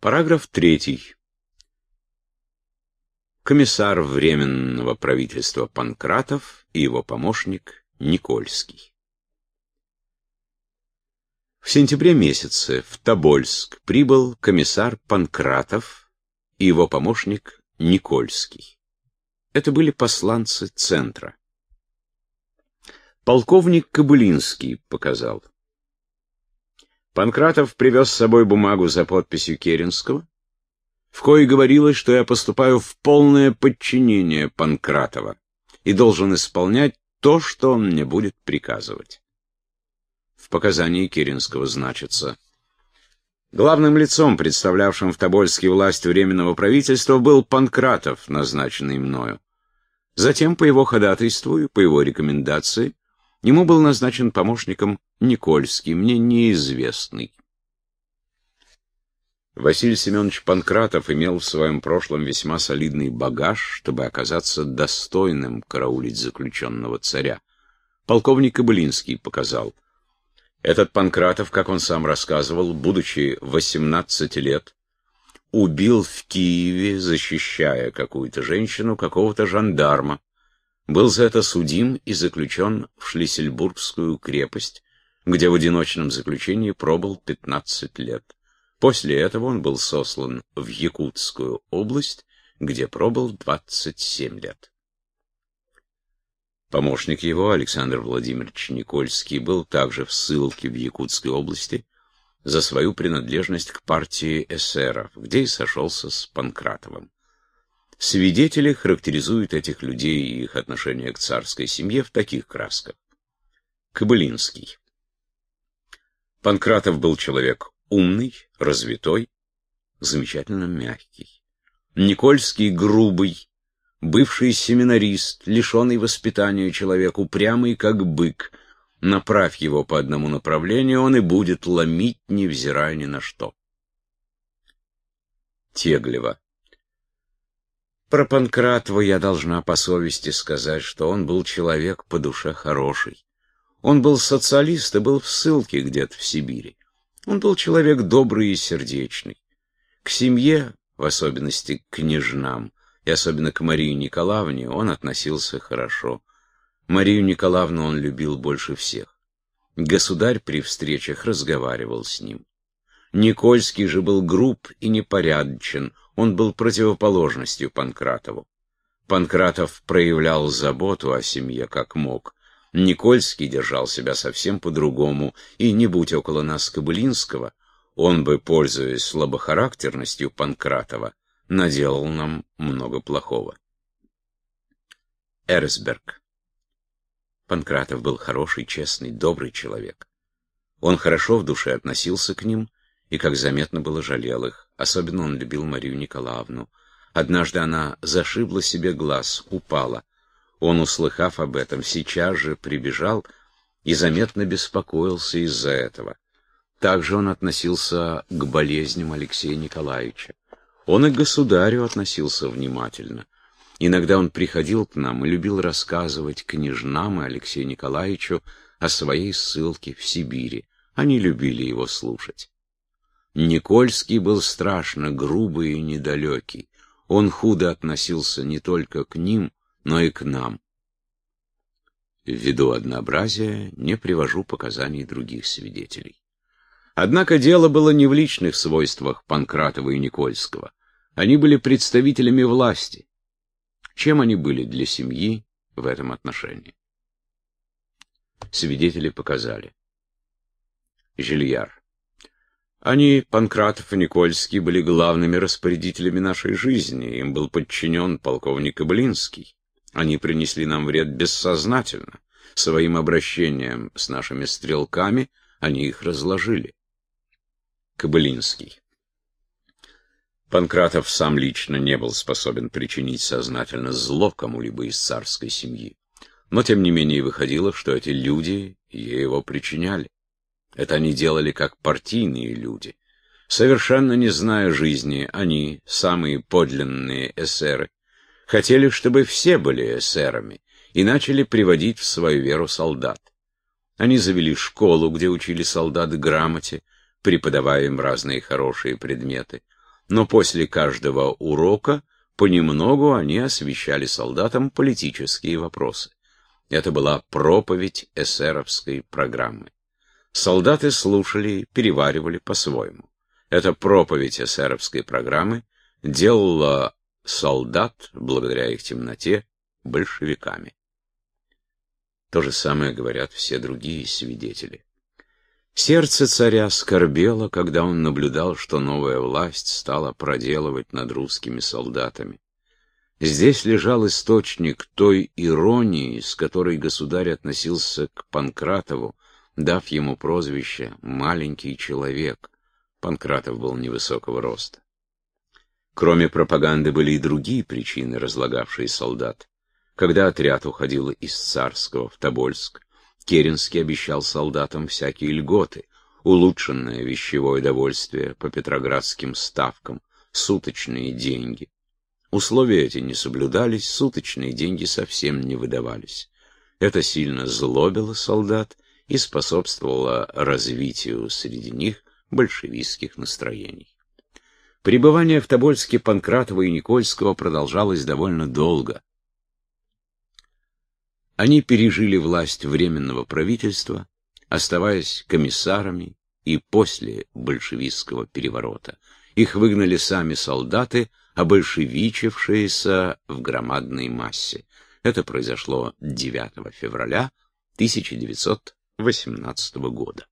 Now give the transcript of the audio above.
Параграф 3. Комиссар Временного правительства Панкратов и его помощник Никольский. В сентябре месяце в Тобольск прибыл комиссар Панкратов и его помощник Никольский. Это были посланцы центра. Полковник Кобылинский показал. Панкратов привез с собой бумагу за подписью Керенского, в коей говорилось, что я поступаю в полное подчинение Панкратова и должен исполнять то, что он мне будет приказывать. В показании Керенского значится. Главным лицом, представлявшим в Тобольске власть Временного правительства, был Панкратов, назначенный мною. Затем, по его ходатайству и по его рекомендации, Ему был назначен помощником Никольский, мне неизвестный. Василий Семенович Панкратов имел в своем прошлом весьма солидный багаж, чтобы оказаться достойным караулить заключенного царя. Полковник Кобылинский показал. Этот Панкратов, как он сам рассказывал, будучи 18 лет, убил в Киеве, защищая какую-то женщину, какого-то жандарма, был за это судим и заключен в Шлиссельбургскую крепость, где в одиночном заключении пробыл 15 лет. После этого он был сослан в Якутскую область, где пробыл 27 лет. Помощник его, Александр Владимирович Никольский, был также в ссылке в Якутской области за свою принадлежность к партии эсеров, где и сошелся с Панкратовым. Свидетели характеризуют этих людей и их отношение к царской семье в таких красках. Кобылинский. Панкратов был человек умный, развитой, замечательно мягкий. Никольский грубый, бывший семинарист, лишенный воспитания человек, упрямый как бык. Направь его по одному направлению, он и будет ломить, невзирая ни на что. Теглева. Про Панкратова я должна по совести сказать, что он был человек по душе хороший. Он был социалист и был в ссылке где-то в Сибири. Он был человек добрый и сердечный. К семье, в особенности к княжнам, и особенно к Марии Николаевне, он относился хорошо. Марию Николаевну он любил больше всех. Государь при встречах разговаривал с ним. Никольский же был груб и непорядочен, он был противоположностью Панкратову. Панкратов проявлял заботу о семье как мог. Никольский держал себя совсем по-другому, и не будь около нас Кобылинского, он бы, пользуясь слабохарактерностью Панкратова, наделал нам много плохого. Эрсберг. Панкратов был хороший, честный, добрый человек. Он хорошо в душе относился к ним, и, как заметно было, жалел их. Особенно он любил Марию Николаевну. Однажды она зашибла себе глаз, упала. Он, услыхав об этом, сейчас же прибежал и заметно беспокоился из-за этого. Также он относился к болезням Алексея Николаевича. Он и к государю относился внимательно. Иногда он приходил к нам и любил рассказывать княжнам и Алексею Николаевичу о своей ссылке в Сибири. Они любили его слушать. Никольский был страшно грубый и недалекий. Он худо относился не только к ним, но и к нам. Ввиду однообразия не привожу показаний других свидетелей. Однако дело было не в личных свойствах Панкратова и Никольского. Они были представителями власти. Чем они были для семьи в этом отношении? Свидетели показали. Жильяр. Они, Панкратов и Никольский, были главными распорядителями нашей жизни, им был подчинен полковник Иблинский. Они принесли нам вред бессознательно. Своим обращением с нашими стрелками они их разложили. Кобылинский. Панкратов сам лично не был способен причинить сознательно зло кому-либо из царской семьи. Но тем не менее выходило, что эти люди ей его причиняли. Это они делали как партийные люди. Совершенно не зная жизни, они, самые подлинные эсеры, хотели, чтобы все были эсерами, и начали приводить в свою веру солдат. Они завели школу, где учили солдат грамоте, преподавая им разные хорошие предметы. но после каждого урока понемногу они освещали солдатам политические вопросы. Это была проповедь эсеровской программы. Солдаты слушали, переваривали по-своему. Эта проповедь эсеровской программы делала солдат, благодаря их темноте, большевиками. То же самое говорят все другие свидетели. Сердце царя скорбело, когда он наблюдал, что новая власть стала проделывать над русскими солдатами. Здесь лежал источник той иронии, с которой государь относился к Панкратову, дав ему прозвище «маленький человек». Панкратов был невысокого роста. Кроме пропаганды были и другие причины, разлагавшие солдат. Когда отряд уходил из Царского в Тобольск, Керенский обещал солдатам всякие льготы, улучшенное вещевое довольствие по петроградским ставкам, суточные деньги. Условия эти не соблюдались, суточные деньги совсем не выдавались. Это сильно злобило солдат и способствовало развитию среди них большевистских настроений. Пребывание в Тобольске Панкратова и Никольского продолжалось довольно долго. Они пережили власть Временного правительства, оставаясь комиссарами и после большевистского переворота. Их выгнали сами солдаты, обольшевичившиеся в громадной массе. Это произошло 9 февраля 1918 года.